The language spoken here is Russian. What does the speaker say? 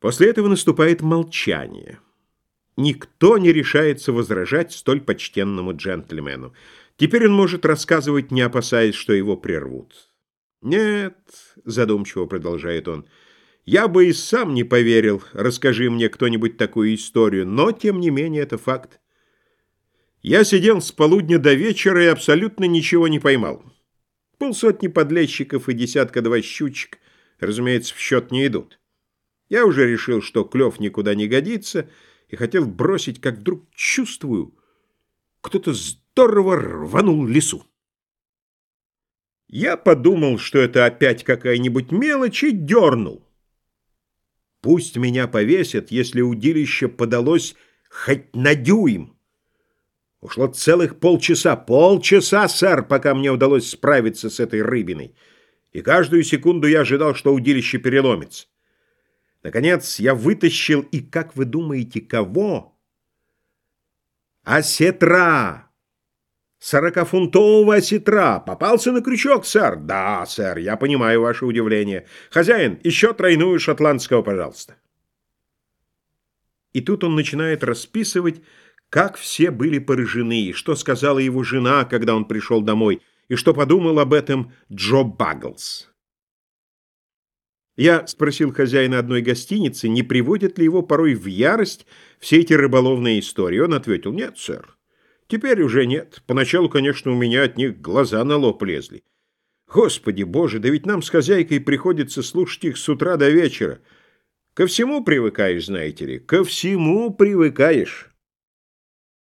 После этого наступает молчание. Никто не решается возражать столь почтенному джентльмену. Теперь он может рассказывать, не опасаясь, что его прервут. «Нет», — задумчиво продолжает он, — «я бы и сам не поверил, расскажи мне кто-нибудь такую историю, но, тем не менее, это факт. Я сидел с полудня до вечера и абсолютно ничего не поймал. Полсотни подлещиков и десятка-два щучек, разумеется, в счет не идут. Я уже решил, что клев никуда не годится, и хотел бросить, как вдруг чувствую, кто-то здорово рванул лесу. Я подумал, что это опять какая-нибудь мелочь, и дернул. Пусть меня повесят, если удилище подалось хоть на дюйм. Ушло целых полчаса, полчаса, сэр, пока мне удалось справиться с этой рыбиной. И каждую секунду я ожидал, что удилище переломится. Наконец я вытащил, и, как вы думаете, кого? Осетра! Сорокафунтового осетра! Попался на крючок, сэр? Да, сэр, я понимаю ваше удивление. Хозяин, еще тройную шотландского, пожалуйста. И тут он начинает расписывать, как все были поражены, и что сказала его жена, когда он пришел домой, и что подумал об этом Джо Багглс. Я спросил хозяина одной гостиницы, не приводят ли его порой в ярость все эти рыболовные истории. Он ответил, нет, сэр. Теперь уже нет. Поначалу, конечно, у меня от них глаза на лоб лезли. Господи боже, да ведь нам с хозяйкой приходится слушать их с утра до вечера. Ко всему привыкаешь, знаете ли, ко всему привыкаешь.